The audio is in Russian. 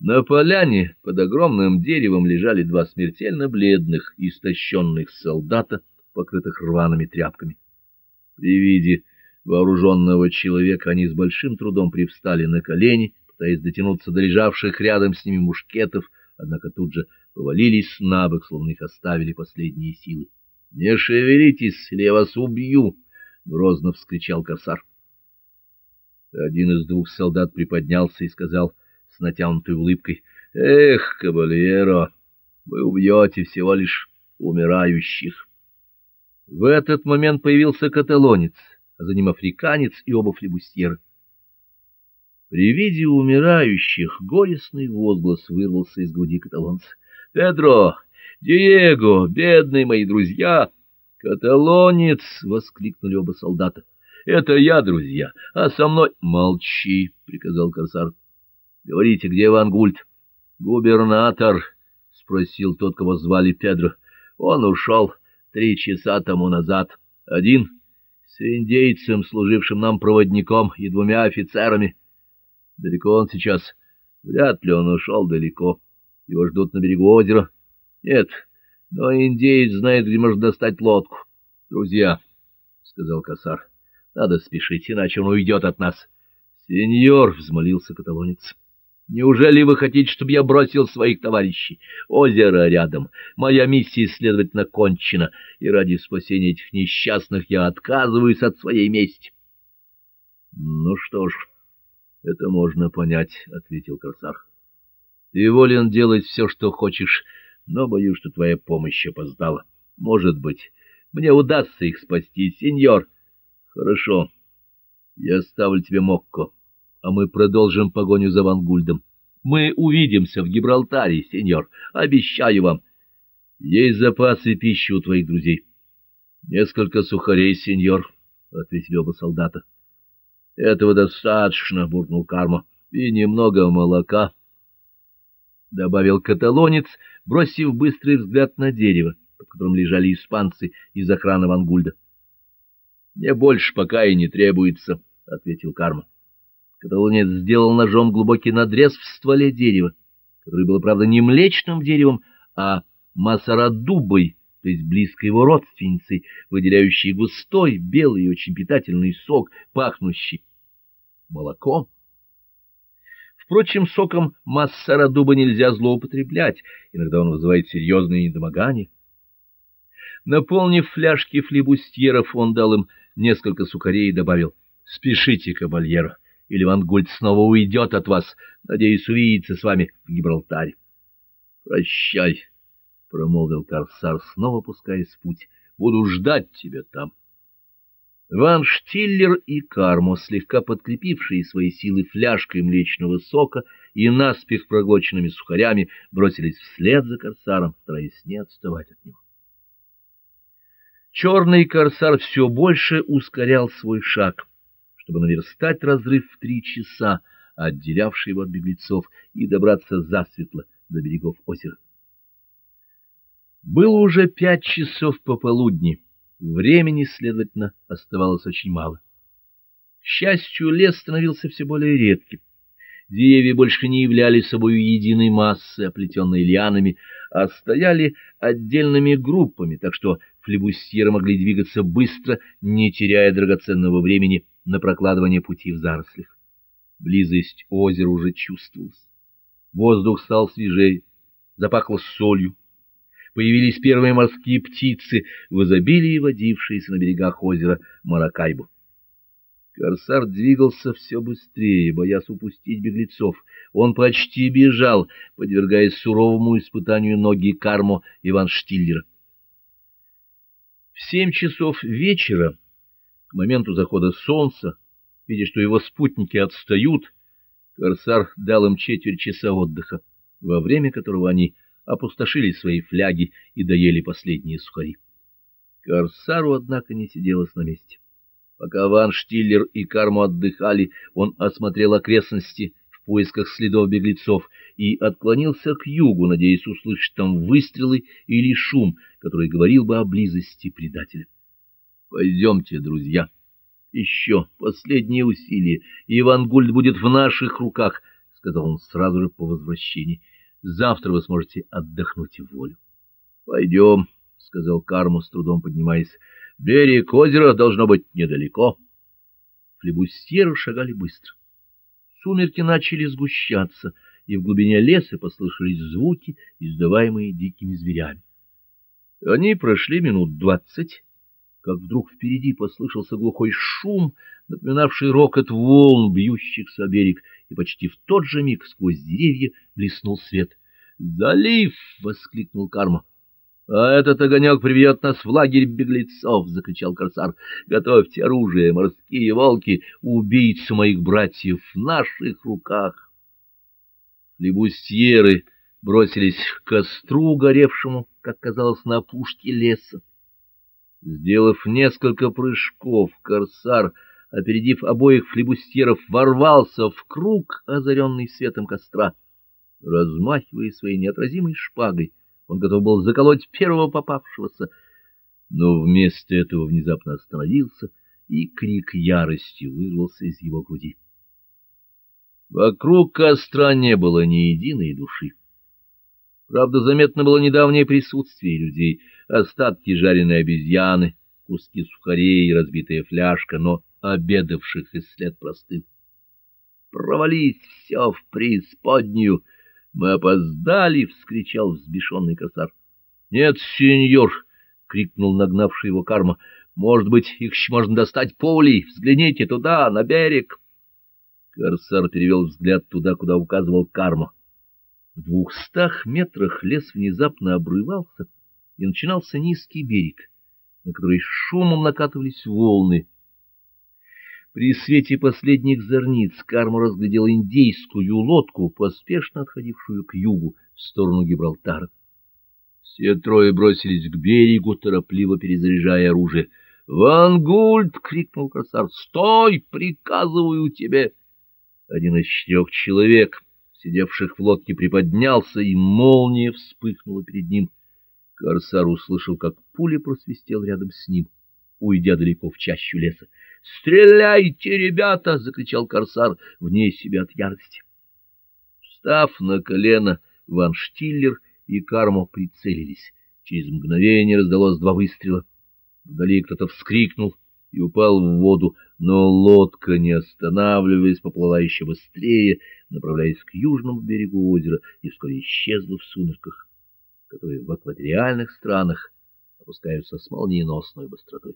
На поляне под огромным деревом лежали два смертельно бледных, истощенных солдата, покрытых рваными тряпками. При виде вооруженного человека они с большим трудом привстали на колени, пытаясь дотянуться до лежавших рядом с ними мушкетов, однако тут же повалились на бок, словно их оставили последние силы. — Не шевелитесь, или я вас убью! — грозно вскричал корсар. Один из двух солдат приподнялся и сказал с натянутой улыбкой, — Эх, кабальеро, вы убьете всего лишь умирающих. В этот момент появился каталонец, а за ним африканец и оба флебустьера. При виде умирающих горестный возглас вырвался из груди каталонца. — Педро! Диего! Бедные мои друзья! Каталонец! — воскликнули оба солдата. — Это я, друзья, а со мной... — Молчи! — приказал корсар. — Говорите, где Ван Гульт? — Губернатор! — спросил тот, кого звали Педро. — Он ушел три часа тому назад. Один с индейцем, служившим нам проводником, и двумя офицерами. Далеко он сейчас? Вряд ли он ушел далеко. Его ждут на берегу озера. Нет, но индеец знает, где можно достать лодку. Друзья, — сказал косар, — надо спешить, иначе он уйдет от нас. Сеньор, — взмолился каталонец, — неужели вы хотите, чтобы я бросил своих товарищей? Озеро рядом. Моя миссия, следовательно, кончена, и ради спасения этих несчастных я отказываюсь от своей мести. — Ну что ж... — Это можно понять, — ответил корсар. — Ты волен делать все, что хочешь, но боюсь, что твоя помощь опоздала. Может быть, мне удастся их спасти, сеньор. — Хорошо. Я ставлю тебе Мокко, а мы продолжим погоню за Вангульдом. Мы увидимся в Гибралтаре, сеньор, обещаю вам. Есть запасы пищи у твоих друзей. — Несколько сухарей, сеньор, — ответили оба солдата. — Этого достаточно, — буркнул Карма, — и немного молока, — добавил каталонец, бросив быстрый взгляд на дерево, под которым лежали испанцы из охраны Вангульда. — Мне больше пока и не требуется, — ответил Карма. Каталонец сделал ножом глубокий надрез в стволе дерева, который было, правда, не млечным деревом, а масарадубой, то есть близкой его родственницей, выделяющей густой, белый и очень питательный сок, пахнущий молоком. Впрочем, соком массара дуба нельзя злоупотреблять, иногда он вызывает серьезные недомогания. Наполнив фляжки флебустьеров, он дал им несколько сухарей и добавил «Спешите, кабальеро, или Ван Гульд снова уйдет от вас, надеюсь увидеться с вами в Гибралтаре». «Прощай», — промолвил Корсар, снова пускаясь в путь, — «буду ждать тебя там». Ван Штиллер и Кармо, слегка подкрепившие свои силы фляжкой млечного сока и наспех проглоченными сухарями, бросились вслед за корсаром, стараясь не отставать от него. Черный корсар все больше ускорял свой шаг, чтобы наверстать разрыв в три часа, отделявший его от беглецов, и добраться засветло до берегов озера. Было уже пять часов пополудни. Времени, следовательно, оставалось очень мало. К счастью, лес становился все более редким. Деревья больше не являли собой единой массы, оплетенной лианами, а стояли отдельными группами, так что флебустьеры могли двигаться быстро, не теряя драгоценного времени на прокладывание пути в зарослях. Близость озера уже чувствовалась. Воздух стал свежее, запахло солью появились первые морские птицы, в изобилии водившиеся на берегах озера Маракайбу. Корсар двигался все быстрее, боясь упустить беглецов. Он почти бежал, подвергаясь суровому испытанию ноги Кармо Иван Штиллера. В семь часов вечера, к моменту захода солнца, видя, что его спутники отстают, Корсар дал им четверть часа отдыха, во время которого они опустошили свои фляги и доели последние сухари. Корсару, однако, не сиделось на месте. Пока Ван Штиллер и Карму отдыхали, он осмотрел окрестности в поисках следов беглецов и отклонился к югу, надеясь услышать там выстрелы или шум, который говорил бы о близости предателя. — Пойдемте, друзья. Еще последние усилия, и Иван Гульд будет в наших руках, — сказал он сразу же по возвращении. Завтра вы сможете отдохнуть в волю. Пойдем, — сказал Карму, с трудом поднимаясь. Берег озера должно быть недалеко. Флебустьеры шагали быстро. Сумерки начали сгущаться, и в глубине леса послышались звуки, издаваемые дикими зверями. Они прошли минут двадцать, как вдруг впереди послышался глухой шум, напоминавший рокот волн, бьющихся о берег, и почти в тот же миг сквозь деревья блеснул свет. «Залив!» — воскликнул Карма. «А этот огонек приведет нас в лагерь беглецов!» — закричал корсар. «Готовьте оружие, морские волки, убийцу моих братьев в наших руках!» Лебустьеры бросились к костру, горевшему, как казалось, на опушке леса. Сделав несколько прыжков, корсар, опередив обоих флебустьеров, ворвался в круг, озаренный светом костра. Размахивая своей неотразимой шпагой, он готов был заколоть первого попавшегося, но вместо этого внезапно остановился, и крик ярости вырвался из его груди. Вокруг костра не было ни единой души. Правда, заметно было недавнее присутствие людей, остатки жареной обезьяны, куски сухарей и разбитая фляжка, но обедавших и след простыл. «Провались все в преисподнюю!» «Мы опоздали!» — вскричал взбешенный косар. «Нет, сеньор!» — крикнул нагнавший его карма. «Может быть, их еще можно достать пулей? Взгляните туда, на берег!» Корсар перевел взгляд туда, куда указывал карма. В двухстах метрах лес внезапно обрывался, и начинался низкий берег, на который шумом накатывались волны. При свете последних зорниц Карма разглядел индейскую лодку, поспешно отходившую к югу, в сторону Гибралтара. Все трое бросились к берегу, торопливо перезаряжая оружие. «Ван Гульд!» — крикнул корсар. «Стой! Приказываю тебе!» Один из четырех человек сидевших в лодке, приподнялся, и молния вспыхнула перед ним. Корсар услышал, как пуля просвистела рядом с ним, уйдя далеко в чащу леса. «Стреляйте, ребята!» — закричал Корсар вне себя от ярости. Встав на колено, Ван Штиллер и Кармо прицелились. Через мгновение раздалось два выстрела. Вдали кто-то вскрикнул и упал в воду, но лодка, не останавливаясь, поплыла еще быстрее, направляясь к южному берегу озера, и вскоре исчезла в сумерках, которые в акваториальных странах опускаются с молниеносной быстротой.